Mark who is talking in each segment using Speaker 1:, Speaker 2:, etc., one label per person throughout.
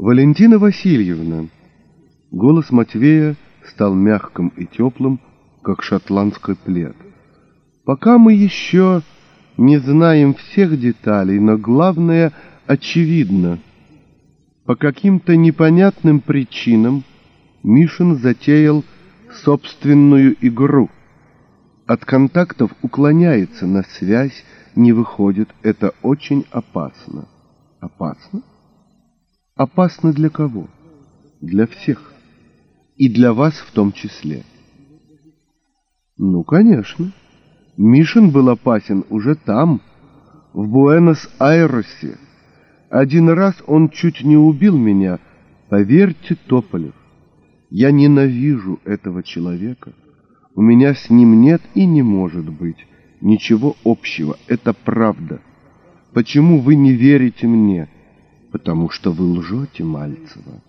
Speaker 1: Валентина Васильевна. Голос Матвея стал мягким и теплым, как шотландский плед. Пока мы еще не знаем всех деталей, но главное очевидно. По каким-то непонятным причинам Мишин затеял собственную игру. От контактов уклоняется, на связь не выходит. Это очень опасно. Опасно? Опасно для кого? Для всех. И для вас в том числе. Ну, конечно. Мишин был опасен уже там, в Буэнос-Айресе. Один раз он чуть не убил меня. Поверьте, Тополев, я ненавижу этого человека. У меня с ним нет и не может быть ничего общего. Это правда. Почему вы не верите мне? — потому что вы лжете, Мальцева.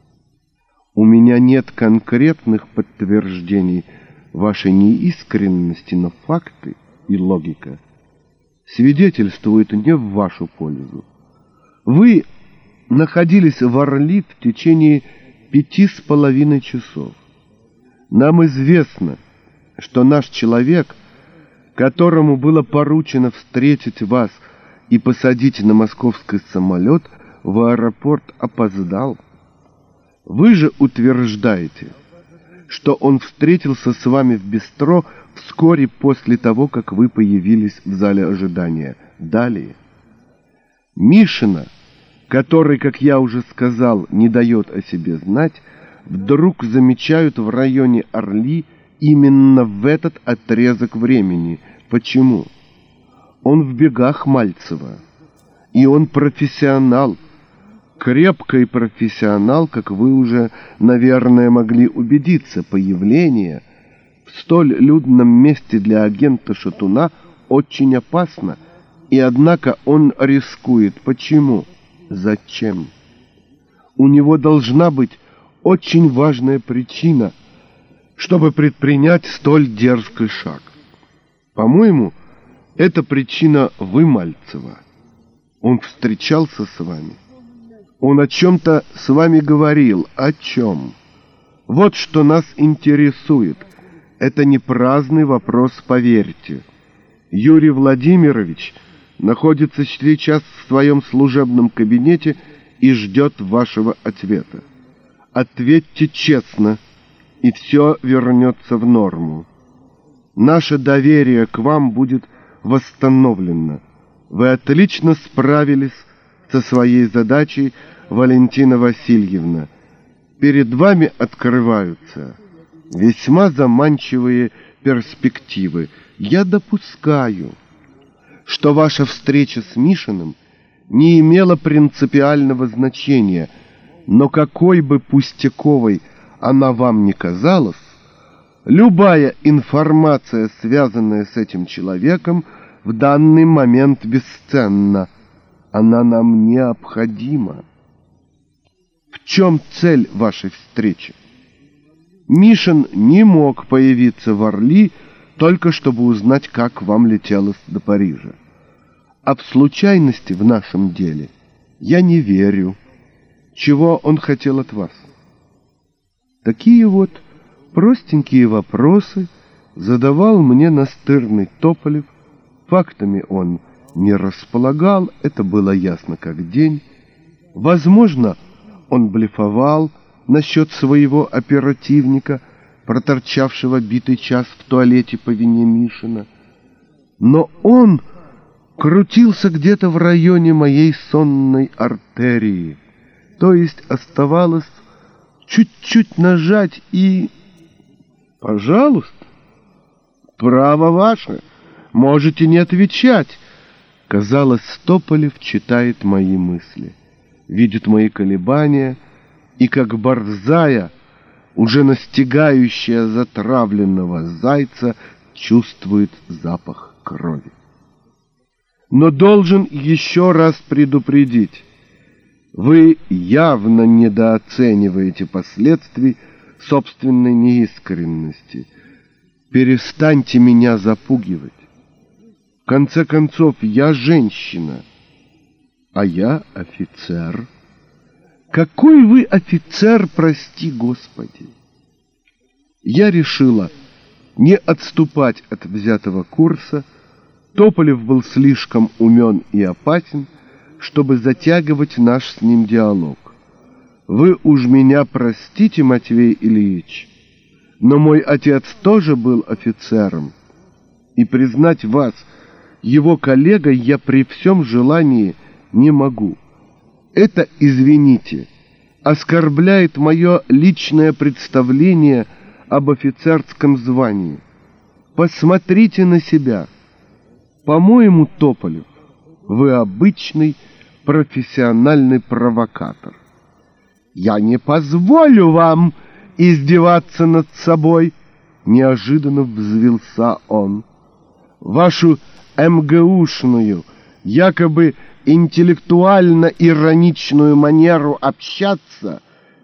Speaker 1: У меня нет конкретных подтверждений вашей неискренности, но факты и логика свидетельствуют не в вашу пользу. Вы находились в Орли в течение пяти с половиной часов. Нам известно, что наш человек, которому было поручено встретить вас и посадить на московский самолет – в аэропорт опоздал. Вы же утверждаете, что он встретился с вами в бистро вскоре после того, как вы появились в зале ожидания. Далее. Мишина, который, как я уже сказал, не дает о себе знать, вдруг замечают в районе Орли именно в этот отрезок времени. Почему? Он в бегах Мальцева, и он профессионал – крепкий профессионал, как вы уже, наверное, могли убедиться, появление в столь людном месте для агента Шатуна очень опасно, и однако он рискует. Почему? Зачем? У него должна быть очень важная причина, чтобы предпринять столь дерзкий шаг. По-моему, эта причина вы, Мальцева. Он встречался с вами. Он о чем-то с вами говорил. О чем? Вот что нас интересует. Это не праздный вопрос, поверьте. Юрий Владимирович находится сейчас в своем служебном кабинете и ждет вашего ответа. Ответьте честно, и все вернется в норму. Наше доверие к вам будет восстановлено. Вы отлично справились со своей задачей, Валентина Васильевна. Перед вами открываются весьма заманчивые перспективы. Я допускаю, что ваша встреча с Мишиным не имела принципиального значения, но какой бы пустяковой она вам ни казалась, любая информация, связанная с этим человеком, в данный момент бесценна – она нам необходима. В чем цель вашей встречи? Мишин не мог появиться в Орли, только чтобы узнать, как вам летелось до Парижа. А в случайности в нашем деле я не верю. Чего он хотел от вас? Такие вот простенькие вопросы задавал мне настырный Тополев. Фактами он не располагал, это было ясно как день. Возможно, он блефовал насчет своего оперативника, проторчавшего битый час в туалете по вине Мишина. Но он крутился где-то в районе моей сонной артерии, то есть оставалось чуть-чуть нажать и... Пожалуйста, право ваше, можете не отвечать, Казалось, Стополев читает мои мысли, видит мои колебания и, как борзая, уже настигающая затравленного зайца, чувствует запах крови. Но должен еще раз предупредить. Вы явно недооцениваете последствий собственной неискренности. Перестаньте меня запугивать конце концов, я женщина, а я офицер. Какой вы офицер, прости Господи! Я решила не отступать от взятого курса. Тополев был слишком умен и опасен, чтобы затягивать наш с ним диалог. Вы уж меня простите, Матвей Ильич, но мой отец тоже был офицером, и признать вас его коллегой я при всем желании не могу. Это, извините, оскорбляет мое личное представление об офицерском звании. Посмотрите на себя. По-моему, Тополев, вы обычный профессиональный провокатор. Я не позволю вам издеваться над собой, неожиданно взвился он. Вашу МГУшную, якобы интеллектуально-ироничную манеру общаться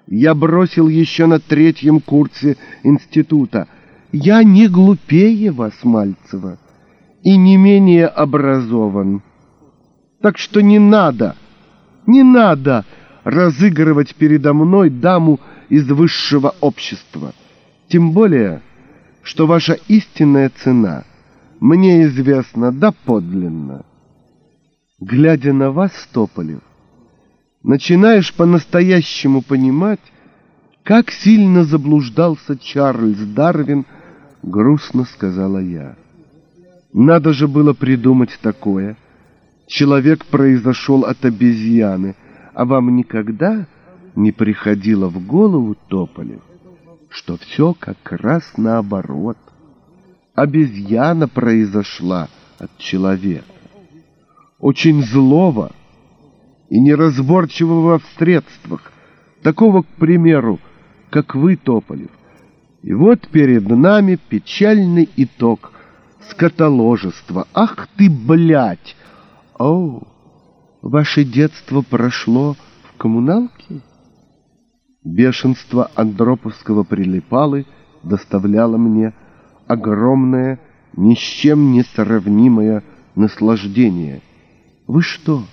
Speaker 1: я бросил еще на третьем курсе института. Я не глупее вас, Мальцева, и не менее образован. Так что не надо, не надо разыгрывать передо мной даму из высшего общества. Тем более, что ваша истинная цена мне известна доподлинно. Глядя на вас, Тополев, начинаешь по-настоящему понимать, как сильно заблуждался Чарльз Дарвин, грустно сказала я. Надо же было придумать такое. Человек произошел от обезьяны, а вам никогда не приходило в голову, Тополев, что все как раз наоборот. Обезьяна произошла от человека очень злого и неразборчивого в средствах, такого, к примеру, как вы, Тополев. И вот перед нами печальный итог скотоложества. Ах ты, блядь! О, ваше детство прошло в коммуналке? Бешенство Андроповского прилипалы доставляло мне огромное, ни с чем не сравнимое наслаждение — вы что,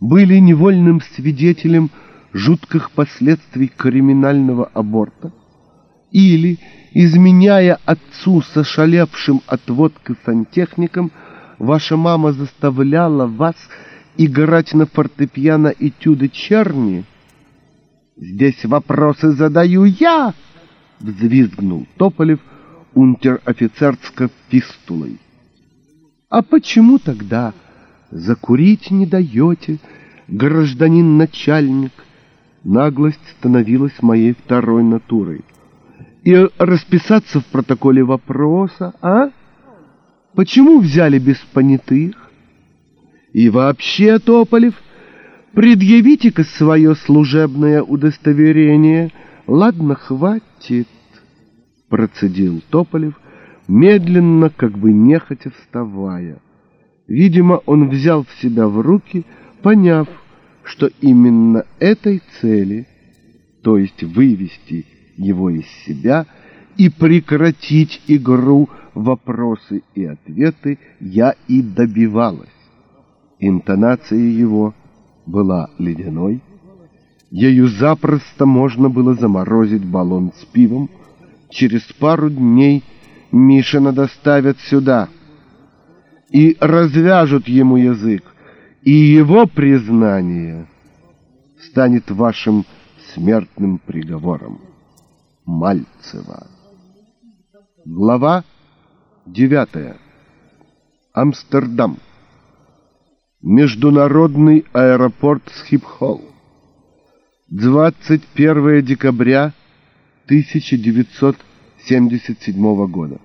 Speaker 1: были невольным свидетелем жутких последствий криминального аборта? Или, изменяя отцу с ошалевшим от водки сантехником, ваша мама заставляла вас играть на фортепиано этюды Черни? Здесь вопросы задаю я, взвизгнул Тополев унтер-офицерской фистулой. А почему тогда Закурить не даете, гражданин начальник. Наглость становилась моей второй натурой. И расписаться в протоколе вопроса, а? Почему взяли без понятых? И вообще, Тополев, предъявите-ка свое служебное удостоверение. Ладно, хватит, процедил Тополев, медленно, как бы нехотя вставая. Видимо, он взял в себя в руки, поняв, что именно этой цели, то есть вывести его из себя и прекратить игру вопросы и ответы, я и добивалась. Интонация его была ледяной. Ею запросто можно было заморозить баллон с пивом. Через пару дней Мишина доставят сюда — и развяжут ему язык, и его признание станет вашим смертным приговором. Мальцева. Глава девятая. Амстердам. Международный аэропорт Схипхолл. 21 декабря 1977 года.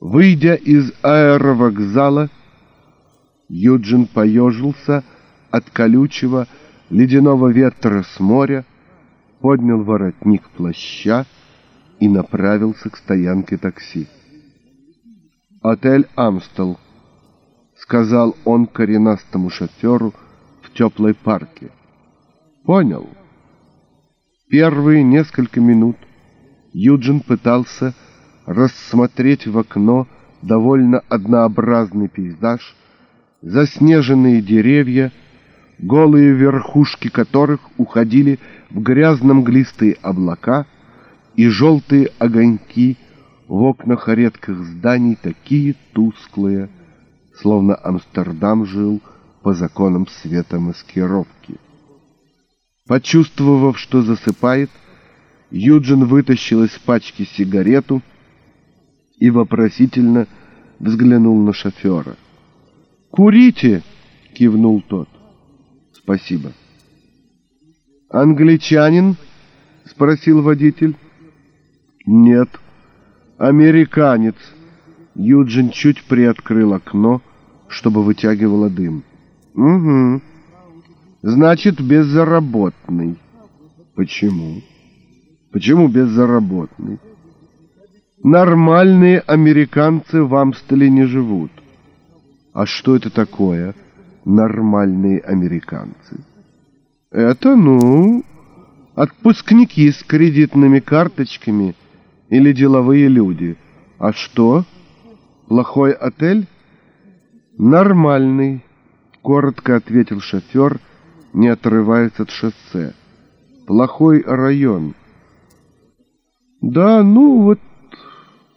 Speaker 1: Выйдя из аэровокзала, Юджин поежился от колючего ледяного ветра с моря, поднял воротник плаща и направился к стоянке такси. «Отель Амстел», — сказал он коренастому шоферу в теплой парке. «Понял». Первые несколько минут Юджин пытался рассмотреть в окно довольно однообразный пейзаж, заснеженные деревья, голые верхушки которых уходили в грязно-мглистые облака, и желтые огоньки в окнах редких зданий такие тусклые, словно Амстердам жил по законам света маскировки. Почувствовав, что засыпает, Юджин вытащил из пачки сигарету и вопросительно взглянул на шофера. «Курите!» — кивнул тот. «Спасибо». «Англичанин?» — спросил водитель. «Нет, американец». Юджин чуть приоткрыл окно, чтобы вытягивало дым. «Угу. Значит, беззаработный». «Почему?» «Почему беззаработный?» «Нормальные американцы в Амстеле не живут». «А что это такое, нормальные американцы?» «Это, ну, отпускники с кредитными карточками или деловые люди. А что?» Плохой отель? Нормальный, коротко ответил шофер, не отрываясь от шоссе. Плохой район. Да, ну вот,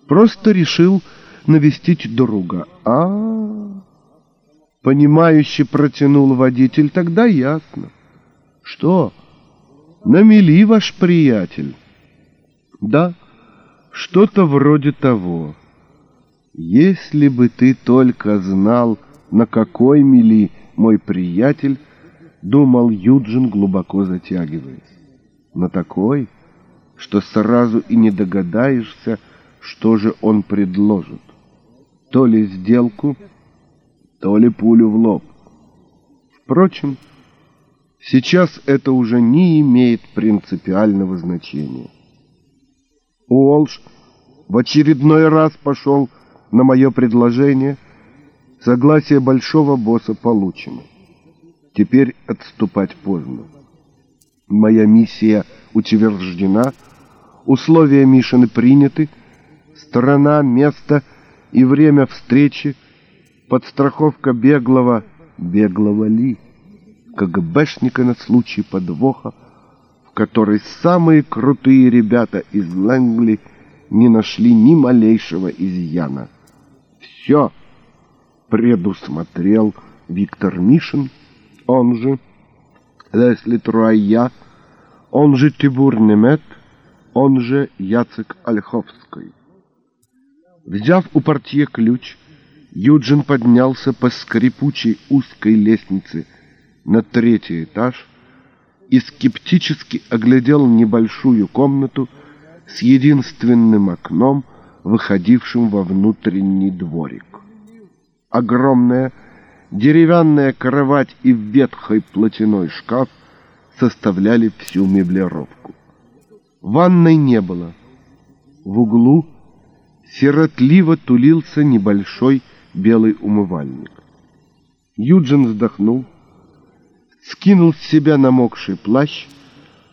Speaker 1: просто решил навестить друга. А, -а, -а. понимающе протянул водитель, тогда ясно. Что? Намели ваш приятель? Да, что-то вроде того. Если бы ты только знал, на какой мели мой приятель, думал Юджин, глубоко затягиваясь. На такой, что сразу и не догадаешься, что же он предложит. То ли сделку, то ли пулю в лоб. Впрочем, сейчас это уже не имеет принципиального значения. Уолш в очередной раз пошел на мое предложение, согласие большого босса получено. Теперь отступать поздно. Моя миссия утверждена, условия Мишины приняты, страна, место и время встречи, подстраховка беглого, беглого ли, КГБшника на случай подвоха, в которой самые крутые ребята из Лэнгли не нашли ни малейшего изъяна все предусмотрел Виктор Мишин, он же Лесли Труая, он же Тибур Немет, он же Яцек Ольховский. Взяв у портье ключ, Юджин поднялся по скрипучей узкой лестнице на третий этаж и скептически оглядел небольшую комнату с единственным окном — выходившим во внутренний дворик. Огромная деревянная кровать и ветхой платяной шкаф составляли всю меблировку. Ванной не было. В углу сиротливо тулился небольшой белый умывальник. Юджин вздохнул, скинул с себя намокший плащ,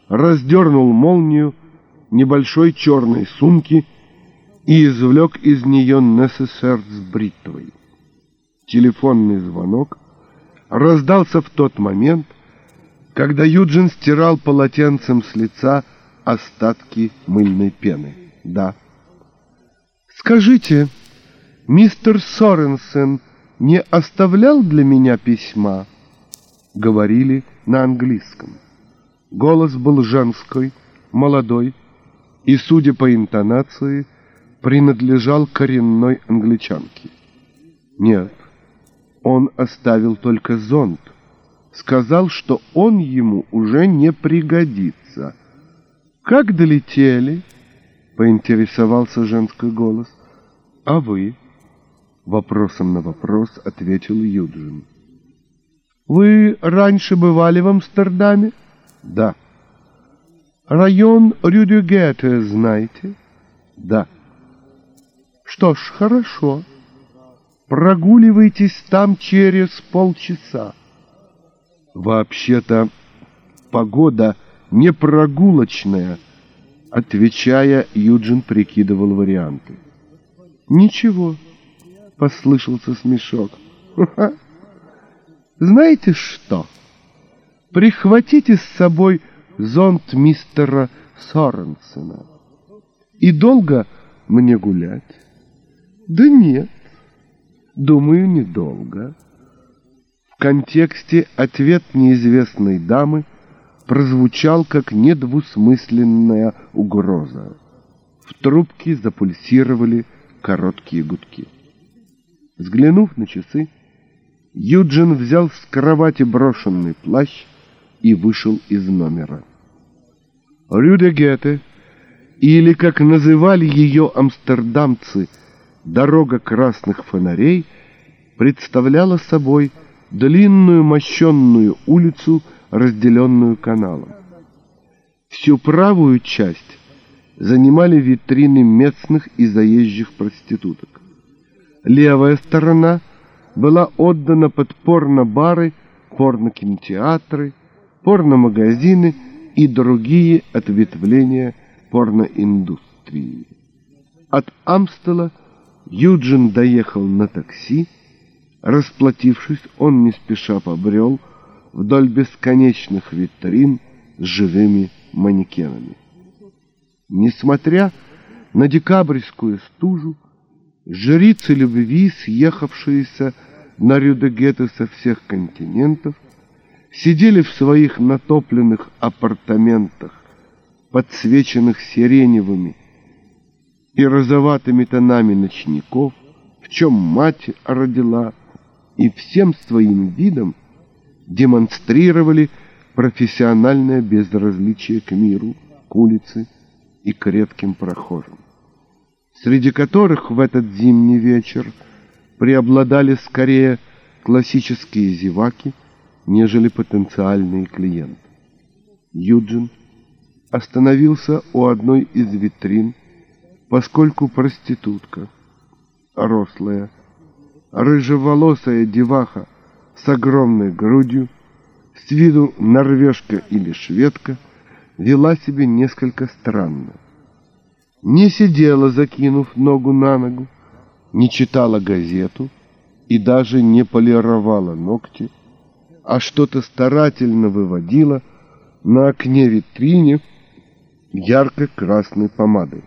Speaker 1: раздернул молнию небольшой черной сумки и извлек из нее НССР с бритвой. Телефонный звонок раздался в тот момент, когда Юджин стирал полотенцем с лица остатки мыльной пены. Да. «Скажите, мистер Соренсен не оставлял для меня письма?» Говорили на английском. Голос был женской, молодой, и, судя по интонации, принадлежал коренной англичанке. Нет, он оставил только зонт. Сказал, что он ему уже не пригодится. «Как долетели?» — поинтересовался женский голос. «А вы?» — вопросом на вопрос ответил Юджин. «Вы раньше бывали в Амстердаме?» «Да». «Район Рюдюгете знаете?» «Да». Что ж, хорошо. Прогуливайтесь там через полчаса. Вообще-то погода не прогулочная, отвечая, Юджин прикидывал варианты. Ничего, послышался смешок. Знаете что? Прихватите с собой зонт мистера Соренсена. И долго мне гулять? Да нет, думаю, недолго. В контексте ответ неизвестной дамы прозвучал как недвусмысленная угроза. В трубке запульсировали короткие гудки. Взглянув на часы, Юджин взял с кровати брошенный плащ и вышел из номера. Рюдегете, или, как называли ее амстердамцы, «дорога красных фонарей», представляла собой длинную мощенную улицу, разделенную каналом. Всю правую часть занимали витрины местных и заезжих проституток. Левая сторона была отдана под порно-бары, порно-кинотеатры, порно-магазины и другие ответвления порноиндустрии. От Амстела Юджин доехал на такси. Расплатившись, он не спеша побрел вдоль бесконечных витрин с живыми манекенами. Несмотря на декабрьскую стужу, жрицы любви, съехавшиеся на Рюдегеты со всех континентов, сидели в своих натопленных апартаментах, подсвеченных сиреневыми и розоватыми тонами ночников, в чем мать родила, и всем своим видом демонстрировали профессиональное безразличие к миру, к улице и к редким прохожим, среди которых в этот зимний вечер преобладали скорее классические зеваки, нежели потенциальные клиенты. Юджин остановился у одной из витрин, поскольку проститутка, рослая, рыжеволосая деваха с огромной грудью, с виду норвежка или шведка, вела себя несколько странно. Не сидела, закинув ногу на ногу, не читала газету и даже не полировала ногти, а что-то старательно выводила на окне витрине ярко-красной помадой.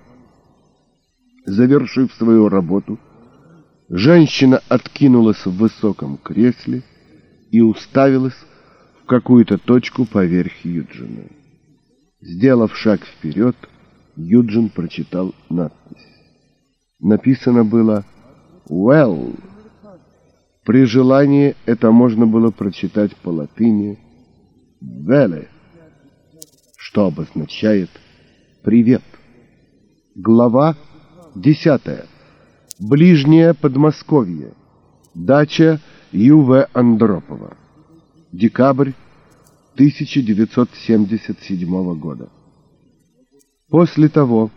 Speaker 1: Завершив свою работу, женщина откинулась в высоком кресле и уставилась в какую-то точку поверх Юджина. Сделав шаг вперед, Юджин прочитал надпись. Написано было «Well». При желании это можно было прочитать по латыни «Веле», что обозначает «привет». Глава десятая. Ближнее Подмосковье. Дача Ю.В. Андропова. Декабрь 1977 года. После того,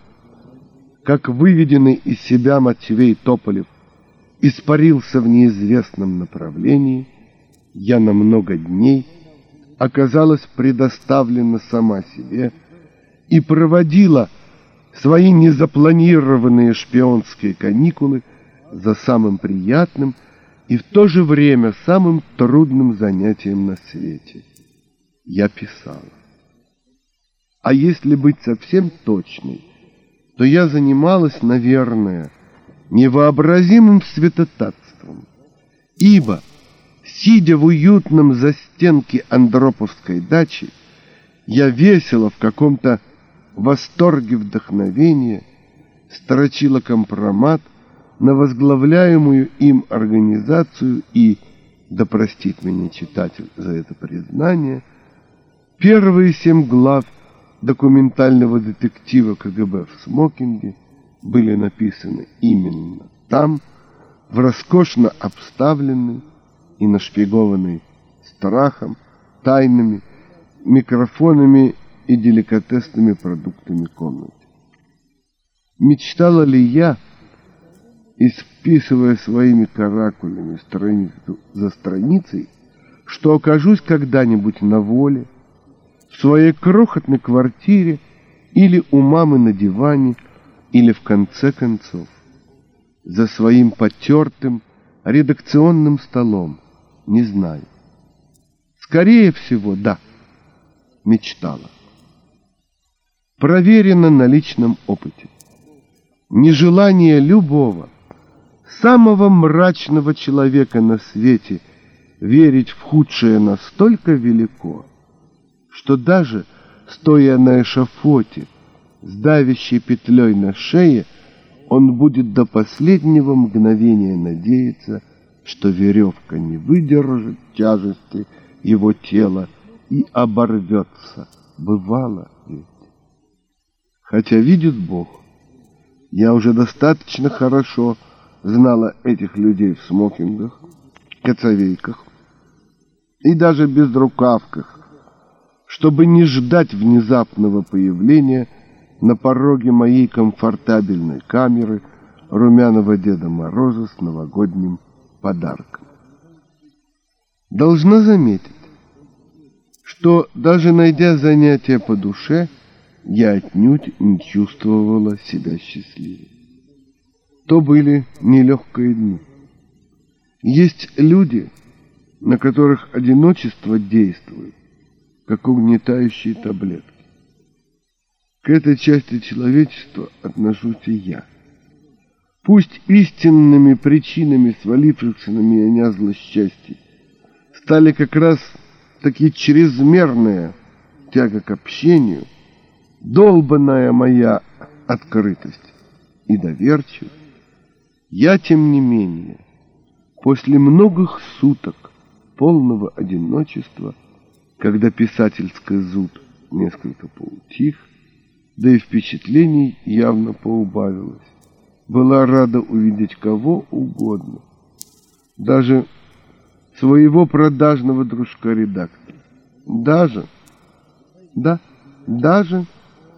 Speaker 1: как выведенный из себя Матвей Тополев испарился в неизвестном направлении, я на много дней оказалась предоставлена сама себе и проводила свои незапланированные шпионские каникулы за самым приятным и в то же время самым трудным занятием на свете. Я писала. А если быть совсем точной, то я занималась, наверное, невообразимым святотатством, ибо, сидя в уютном застенке Андроповской дачи, я весело в каком-то восторге вдохновения строчила компромат на возглавляемую им организацию и, да простит меня читатель за это признание, первые семь глав документального детектива КГБ в смокинге были написаны именно там, в роскошно обставленной и нашпигованной страхом, тайнами, микрофонами и деликатесными продуктами комнаты. Мечтала ли я, исписывая своими каракулями страницу за страницей, что окажусь когда-нибудь на воле, в своей крохотной квартире или у мамы на диване, или в конце концов за своим потертым редакционным столом, не знаю. Скорее всего, да. мечтала. Проверено на личном опыте. Нежелание любого, самого мрачного человека на свете верить в худшее настолько велико, что даже стоя на эшафоте с давящей петлей на шее, он будет до последнего мгновения надеяться, что веревка не выдержит тяжести его тела и оборвется. Бывало ведь. Хотя видит Бог, я уже достаточно хорошо знала этих людей в смокингах, коцовейках и даже безрукавках, чтобы не ждать внезапного появления на пороге моей комфортабельной камеры румяного Деда Мороза с новогодним подарком. Должна заметить, что даже найдя занятие по душе, я отнюдь не чувствовала себя счастливой. То были нелегкие дни. Есть люди, на которых одиночество действует, как угнетающие таблетки. К этой части человечества отношусь и я. Пусть истинными причинами свалившихся на меня злосчастий стали как раз такие чрезмерная тяга к общению, долбанная моя открытость и доверчивость, я, тем не менее, после многих суток полного одиночества, когда писательская зуд несколько поутих, да и впечатлений явно поубавилось, была рада увидеть кого угодно, даже своего продажного дружка-редактора. Даже, да, даже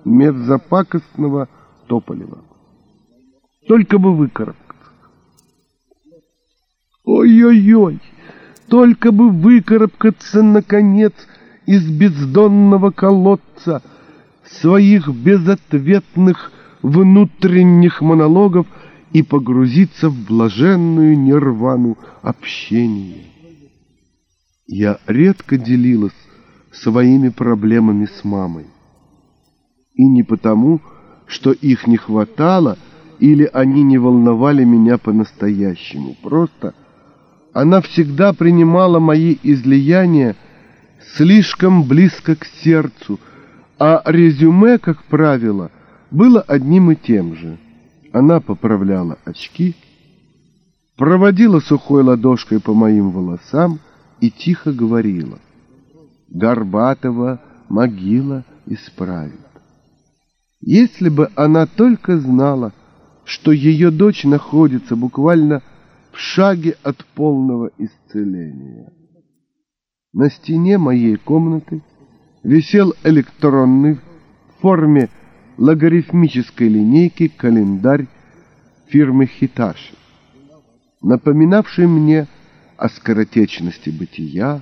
Speaker 1: мерзопакостного Тополева. Только бы выкарабкаться. Ой-ой-ой, только бы выкарабкаться, наконец, из бездонного колодца своих безответных внутренних монологов и погрузиться в блаженную нирвану общения. Я редко делилась своими проблемами с мамой. И не потому, что их не хватало или они не волновали меня по-настоящему. Просто она всегда принимала мои излияния слишком близко к сердцу, а резюме, как правило, было одним и тем же. Она поправляла очки, проводила сухой ладошкой по моим волосам, и тихо говорила, «Горбатова могила исправит». Если бы она только знала, что ее дочь находится буквально в шаге от полного исцеления. На стене моей комнаты висел электронный в форме логарифмической линейки календарь фирмы Хиташи, напоминавший мне о скоротечности бытия,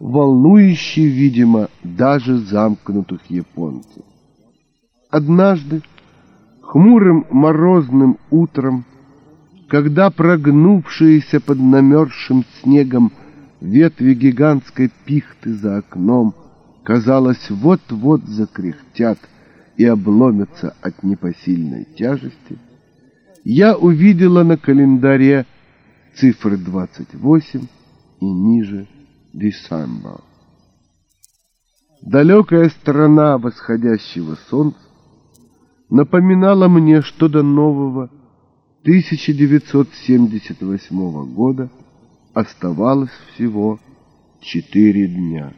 Speaker 1: волнующий, видимо, даже замкнутых японцев. Однажды, хмурым морозным утром, когда прогнувшиеся под намерзшим снегом ветви гигантской пихты за окном, казалось, вот-вот закряхтят и обломятся от непосильной тяжести, я увидела на календаре цифры 28 и ниже December. Далекая сторона восходящего солнца напоминала мне, что до нового 1978 года оставалось всего четыре дня.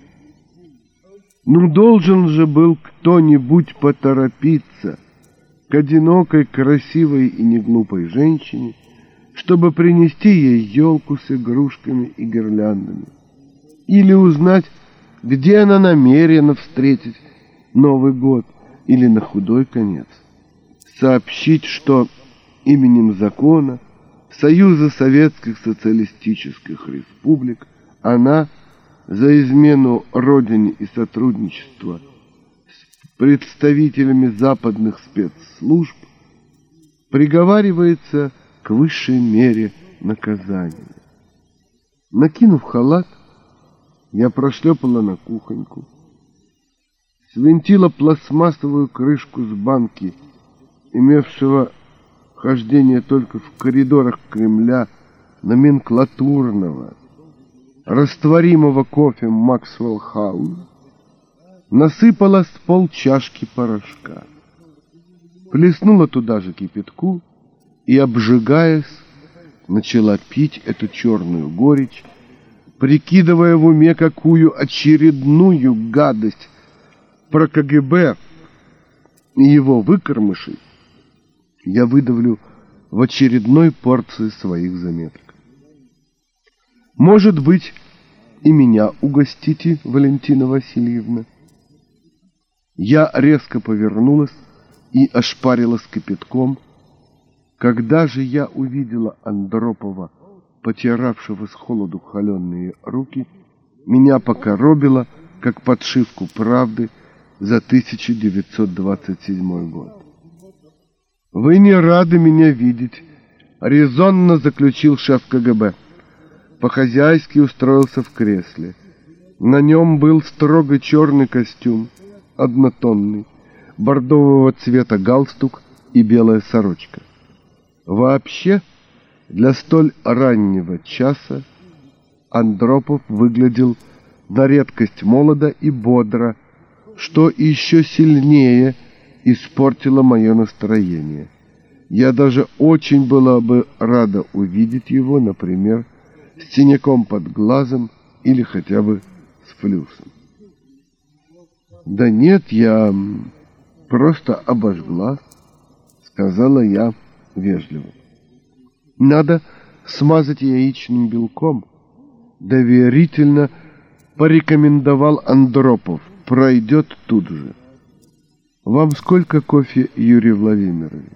Speaker 1: Ну, должен же был кто-нибудь поторопиться к одинокой, красивой и неглупой женщине, чтобы принести ей елку с игрушками и гирляндами. Или узнать, где она намерена встретить Новый год, или на худой конец. Сообщить, что именем закона Союза Советских Социалистических Республик она за измену Родине и сотрудничество с представителями западных спецслужб приговаривается к высшей мере наказания. Накинув халат, я прошлепала на кухоньку свинтила пластмассовую крышку с банки, имевшего хождение только в коридорах Кремля номенклатурного, растворимого кофе Максвелл Хаус, насыпала с пол чашки порошка. Плеснула туда же кипятку и, обжигаясь, начала пить эту черную горечь, прикидывая в уме, какую очередную гадость про КГБ и его выкормышей я выдавлю в очередной порции своих заметок. Может быть, и меня угостите, Валентина Васильевна? Я резко повернулась и ошпарилась кипятком. Когда же я увидела Андропова, потиравшего с холоду холеные руки, меня покоробило, как подшивку правды за 1927 год. «Вы не рады меня видеть», — резонно заключил шеф КГБ. По-хозяйски устроился в кресле. На нем был строго черный костюм, однотонный, бордового цвета галстук и белая сорочка. Вообще, для столь раннего часа Андропов выглядел на редкость молодо и бодро, что еще сильнее испортило мое настроение. Я даже очень была бы рада увидеть его, например, с синяком под глазом или хотя бы с флюсом. «Да нет, я просто обожглась», — сказала я вежливо. «Надо смазать яичным белком», — доверительно порекомендовал Андропов. «Пройдет тут же». «Вам сколько кофе, Юрий Владимирович?»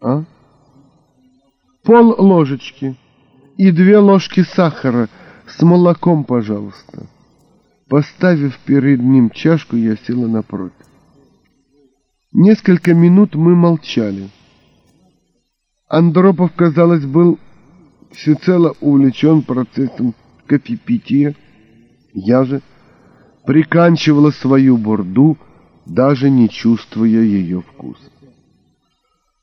Speaker 1: «А?» «Пол ложечки и две ложки сахара с молоком, пожалуйста». Поставив перед ним чашку, я села напротив. Несколько минут мы молчали. Андропов, казалось, был всецело увлечен процессом кофепития. Я же приканчивала свою бурду, даже не чувствуя ее вкуса.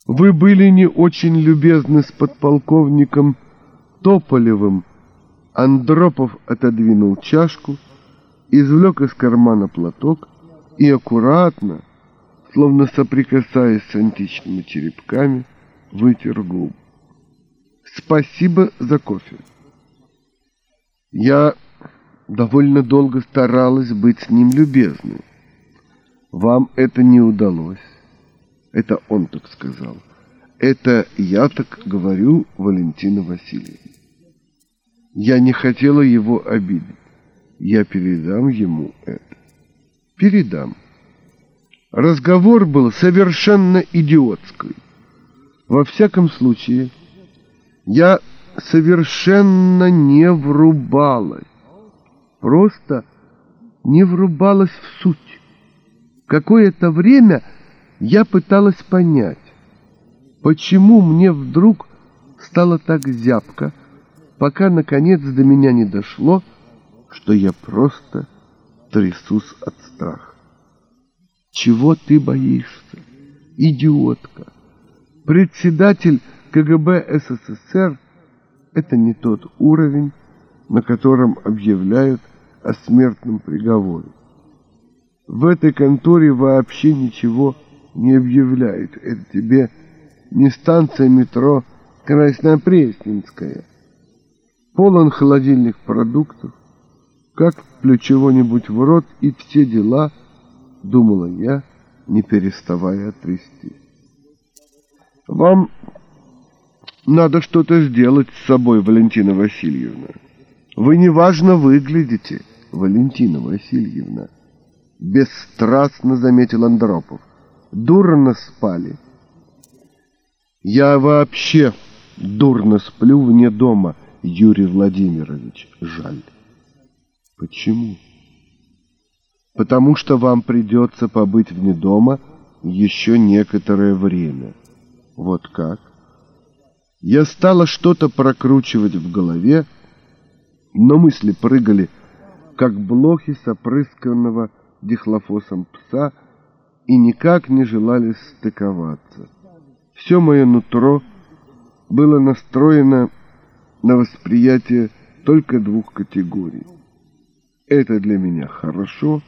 Speaker 1: Вы были не очень любезны с подполковником Тополевым. Андропов отодвинул чашку, извлек из кармана платок и аккуратно, словно соприкасаясь с античными черепками, вытер губ. «Спасибо за кофе». Я довольно долго старалась быть с ним любезной. Вам это не удалось. Это он так сказал. Это я так говорю, Валентина Васильевна. Я не хотела его обидеть. Я передам ему это. Передам. Разговор был совершенно идиотский. Во всяком случае, я совершенно не врубалась. Просто не врубалась в суть. Какое-то время я пыталась понять, почему мне вдруг стало так зябко, пока наконец до меня не дошло, что я просто трясусь от страха. Чего ты боишься, идиотка? Председатель КГБ СССР — это не тот уровень, на котором объявляют о смертном приговоре. В этой конторе вообще ничего не объявляют. Это тебе не станция метро Краснопресненская. Полон холодильных продуктов, как плю чего-нибудь в рот и все дела, думала я, не переставая трясти. Вам надо что-то сделать с собой, Валентина Васильевна. Вы неважно выглядите, Валентина Васильевна. Бесстрастно заметил Андропов. Дурно спали. Я вообще дурно сплю вне дома, Юрий Владимирович. Жаль. Почему? Потому что вам придется побыть вне дома еще некоторое время. Вот как? Я стала что-то прокручивать в голове, но мысли прыгали, как блохи с опрысканного дихлофосом пса и никак не желали стыковаться. Все мое нутро было настроено на восприятие только двух категорий. Это для меня хорошо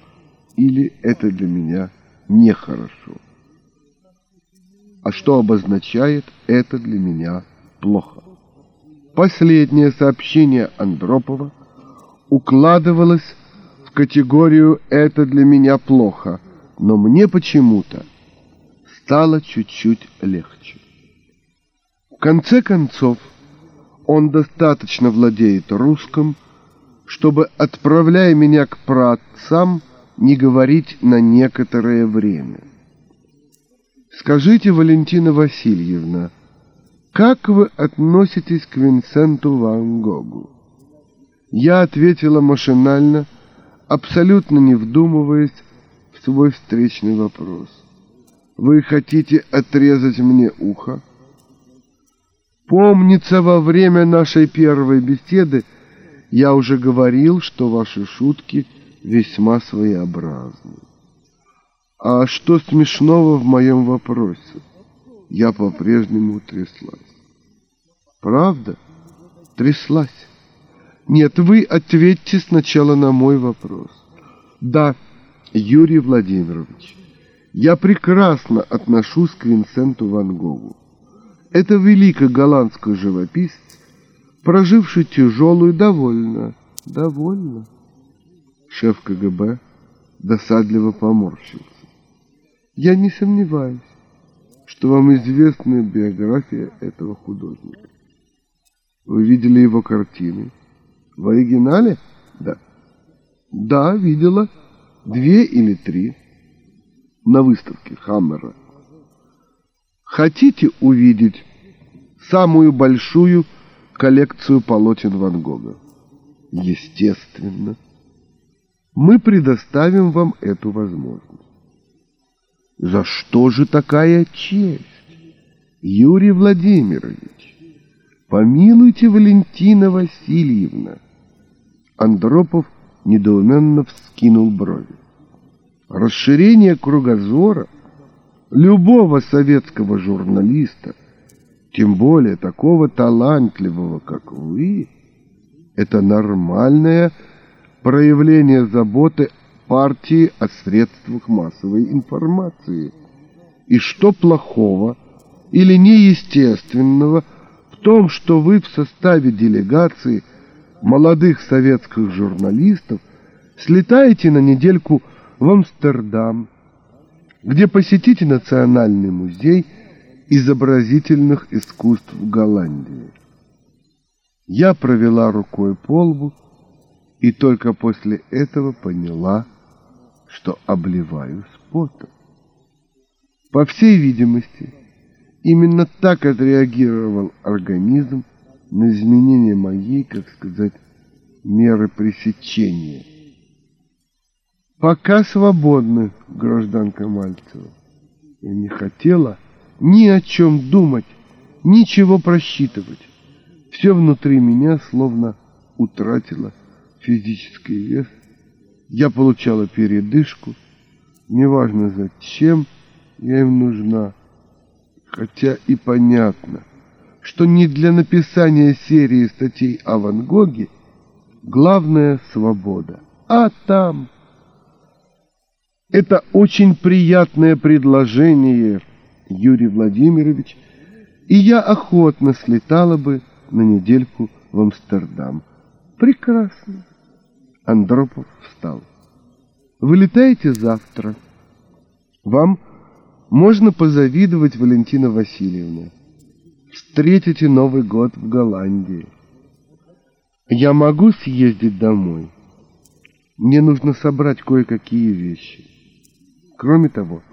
Speaker 1: или это для меня нехорошо. А что обозначает это для меня плохо? Последнее сообщение Андропова укладывалось в категорию «это для меня плохо», но мне почему-то стало чуть-чуть легче. В конце концов, он достаточно владеет русским, чтобы, отправляя меня к праотцам, не говорить на некоторое время. Скажите, Валентина Васильевна, как вы относитесь к Винсенту Ван Гогу? Я ответила машинально, абсолютно не вдумываясь в свой встречный вопрос. Вы хотите отрезать мне ухо? Помнится, во время нашей первой беседы я уже говорил, что ваши шутки весьма своеобразны. А что смешного в моем вопросе? Я по-прежнему тряслась. Правда? Тряслась. Нет, вы ответьте сначала на мой вопрос. Да, Юрий Владимирович, я прекрасно отношусь к Винсенту Ван Гогу. Это великий голландский живописец, проживший тяжелую довольно, довольно. Шеф КГБ досадливо поморщился. Я не сомневаюсь, что вам известна биография этого художника. Вы видели его картины? В оригинале? Да. Да, видела. Две или три. На выставке Хаммера. Хотите увидеть самую большую коллекцию полотен Ван Гога? Естественно. Мы предоставим вам эту возможность. За что же такая честь? Юрий Владимирович, помилуйте Валентина Васильевна. Андропов недоуменно вскинул брови. Расширение кругозора любого советского журналиста, тем более такого талантливого, как вы, это нормальное проявление заботы партии о средствах массовой информации. И что плохого или неестественного в том, что вы в составе делегации молодых советских журналистов слетаете на недельку в Амстердам, где посетите Национальный музей изобразительных искусств в Голландии. Я провела рукой по лбу и только после этого поняла, что обливаюсь потом. По всей видимости, именно так отреагировал организм на изменение моей, как сказать, меры пресечения. Пока свободны, гражданка Мальцева. Я не хотела ни о чем думать, ничего просчитывать. Все внутри меня словно утратило физический вес я получала передышку, неважно зачем я им нужна, хотя и понятно, что не для написания серии статей о Ван Гоге главная свобода, а там... Это очень приятное предложение, Юрий Владимирович, и я охотно слетала бы на недельку в Амстердам. Прекрасно. Андропов встал. Вылетаете завтра. Вам можно позавидовать, Валентина Васильевна. Встретите Новый год в Голландии. Я могу съездить домой. Мне нужно собрать кое-какие вещи. Кроме того,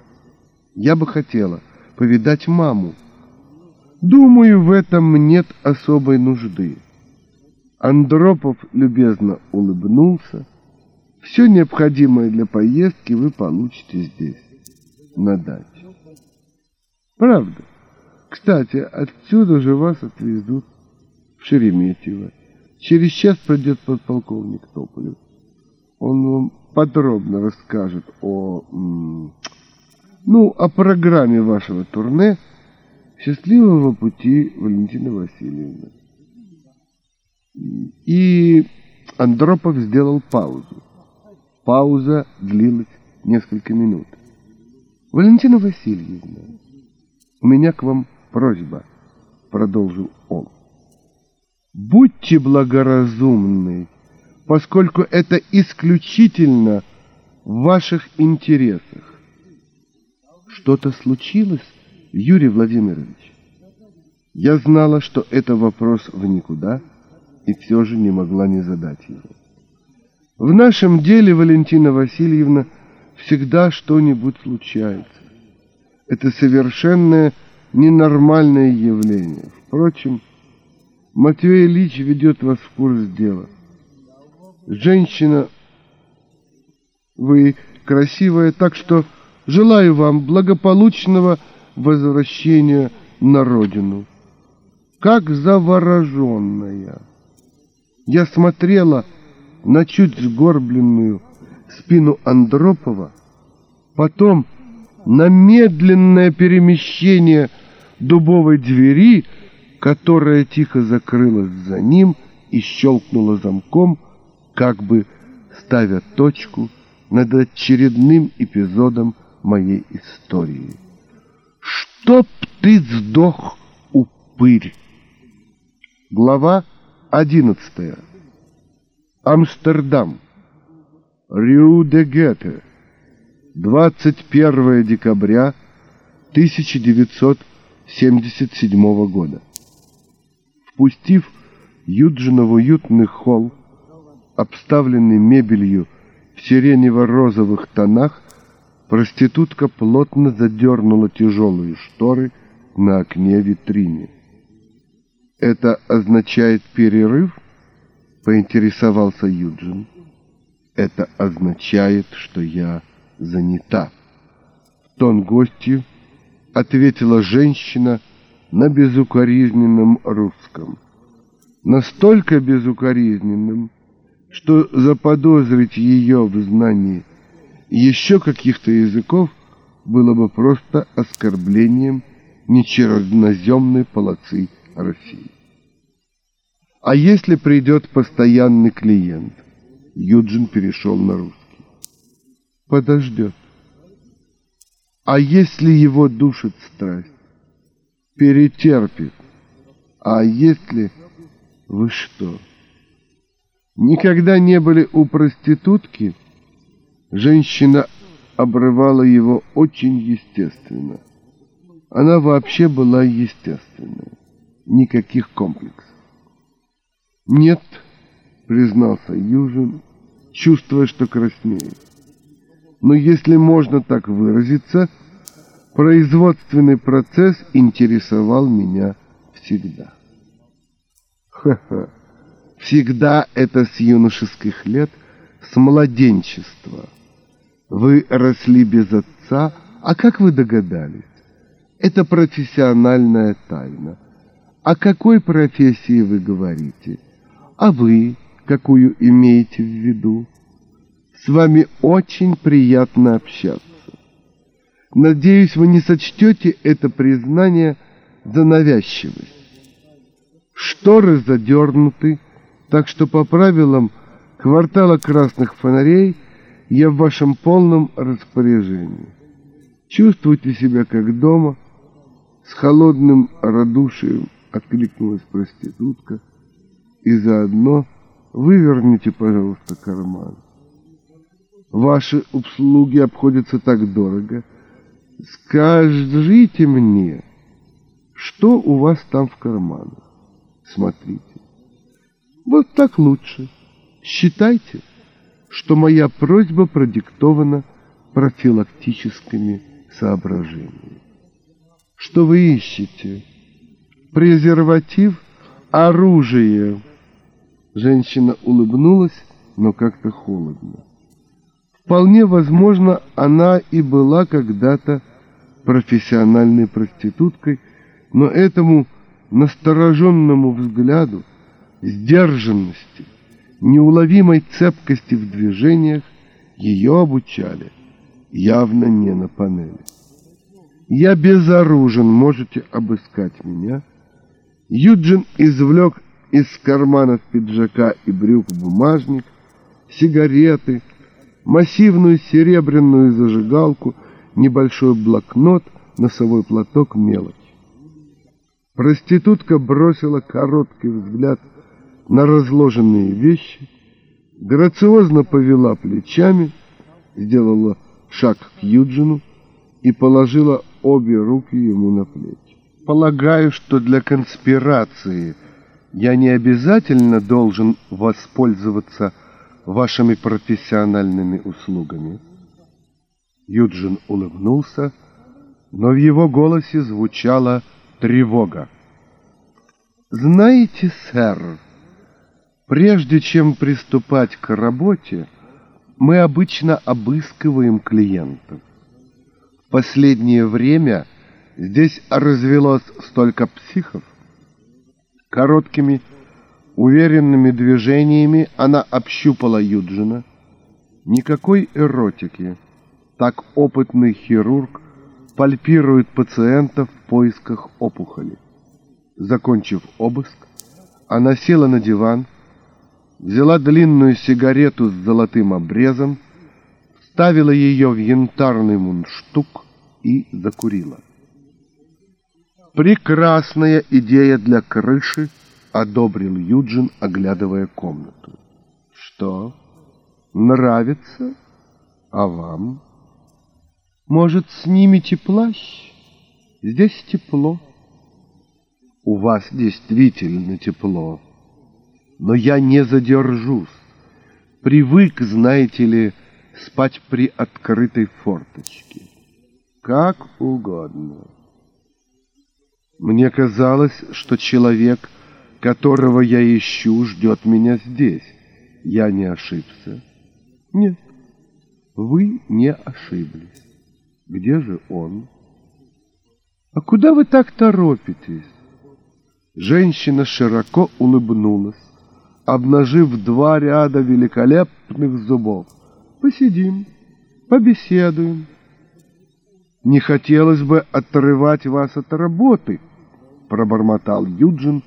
Speaker 1: я бы хотела повидать маму. Думаю, в этом нет особой нужды. Андропов любезно улыбнулся. Все необходимое для поездки вы получите здесь, на даче. Правда. Кстати, отсюда же вас отвезут в Шереметьево. Через час придет подполковник Тополев. Он вам подробно расскажет о, ну, о программе вашего турне «Счастливого пути Валентина Васильевна». И Андропов сделал паузу. Пауза длилась несколько минут. «Валентина Васильевна, у меня к вам просьба», — продолжил он. «Будьте благоразумны, поскольку это исключительно в ваших интересах». «Что-то случилось, Юрий Владимирович?» Я знала, что это вопрос в никуда, и все же не могла не задать его. В нашем деле, Валентина Васильевна, всегда что-нибудь случается. Это совершенное ненормальное явление. Впрочем, Матвей Ильич ведет вас в курс дела. Женщина, вы красивая, так что желаю вам благополучного возвращения на родину. Как завороженная. Я смотрела на чуть сгорбленную спину Андропова, потом на медленное перемещение дубовой двери, которая тихо закрылась за ним и щелкнула замком, как бы ставя точку над очередным эпизодом моей истории. «Чтоб ты сдох, упырь!» Глава одиннадцатая. Амстердам. Рю-де-Гетте. 21 декабря 1977 года. Впустив Юджина в уютный холл, обставленный мебелью в сиренево-розовых тонах, проститутка плотно задернула тяжелые шторы на окне витрине. «Это означает перерыв?» — поинтересовался Юджин. «Это означает, что я занята». Тон гостью ответила женщина на безукоризненном русском. Настолько безукоризненным, что заподозрить ее в знании еще каких-то языков было бы просто оскорблением нечерноземной полосы России. А если придет постоянный клиент? Юджин перешел на русский. Подождет. А если его душит страсть? Перетерпит. А если... Вы что? Никогда не были у проститутки? Женщина обрывала его очень естественно. Она вообще была естественной. Никаких комплексов. «Нет», — признался Южин, чувствуя, что краснеет. «Но если можно так выразиться, производственный процесс интересовал меня всегда». Ха-ха, всегда это с юношеских лет, с младенчества. Вы росли без отца, а как вы догадались? Это профессиональная тайна. О какой профессии вы говорите? А вы какую имеете в виду? С вами очень приятно общаться. Надеюсь, вы не сочтете это признание за навязчивость. Шторы задернуты, так что по правилам квартала красных фонарей я в вашем полном распоряжении. Чувствуйте себя как дома. С холодным радушием откликнулась проститутка и заодно выверните, пожалуйста, карман. Ваши услуги обходятся так дорого. Скажите мне, что у вас там в карманах? Смотрите. Вот так лучше. Считайте, что моя просьба продиктована профилактическими соображениями. Что вы ищете? Презерватив? Оружие? Женщина улыбнулась, но как-то холодно. Вполне возможно, она и была когда-то профессиональной проституткой, но этому настороженному взгляду, сдержанности, неуловимой цепкости в движениях Ее обучали явно не на панели. Я безоружен, можете обыскать меня. Юджин извлек из карманов пиджака и брюк бумажник, сигареты, массивную серебряную зажигалку, небольшой блокнот, носовой платок, мелочь. Проститутка бросила короткий взгляд на разложенные вещи, грациозно повела плечами, сделала шаг к Юджину и положила обе руки ему на плечи. Полагаю, что для конспирации я не обязательно должен воспользоваться вашими профессиональными услугами. Юджин улыбнулся, но в его голосе звучала тревога. Знаете, сэр, прежде чем приступать к работе, мы обычно обыскиваем клиентов. В последнее время здесь развелось столько психов. Короткими, уверенными движениями она общупала Юджина. Никакой эротики. Так опытный хирург пальпирует пациента в поисках опухоли. Закончив обыск, она села на диван, взяла длинную сигарету с золотым обрезом, вставила ее в янтарный мундштук и закурила. «Прекрасная идея для крыши», — одобрил Юджин, оглядывая комнату. «Что, нравится? А вам?» «Может, снимете плащ? Здесь тепло». «У вас действительно тепло», но я не задержусь. Привык, знаете ли, спать при открытой форточке. Как угодно. Мне казалось, что человек, которого я ищу, ждет меня здесь. Я не ошибся. Нет, вы не ошиблись. Где же он? А куда вы так торопитесь? Женщина широко улыбнулась обнажив два ряда великолепных зубов. Посидим, побеседуем. Не хотелось бы отрывать вас от работы, пробормотал Юджин,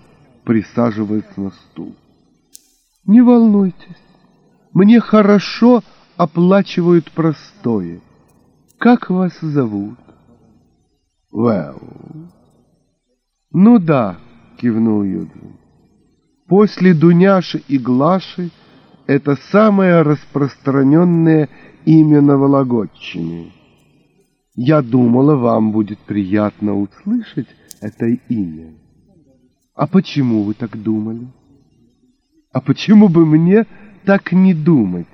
Speaker 1: присаживаясь на стул. Не волнуйтесь, мне хорошо оплачивают простое. Как вас зовут? Well. Ну да, кивнул Юджин. После Дуняши и Глаши это самое распространенное имя на Вологодчине. Я думала, вам будет приятно услышать это имя. А почему вы так думали? А почему бы мне так не думать?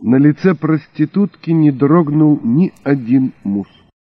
Speaker 1: На лице проститутки не дрогнул ни один мускул.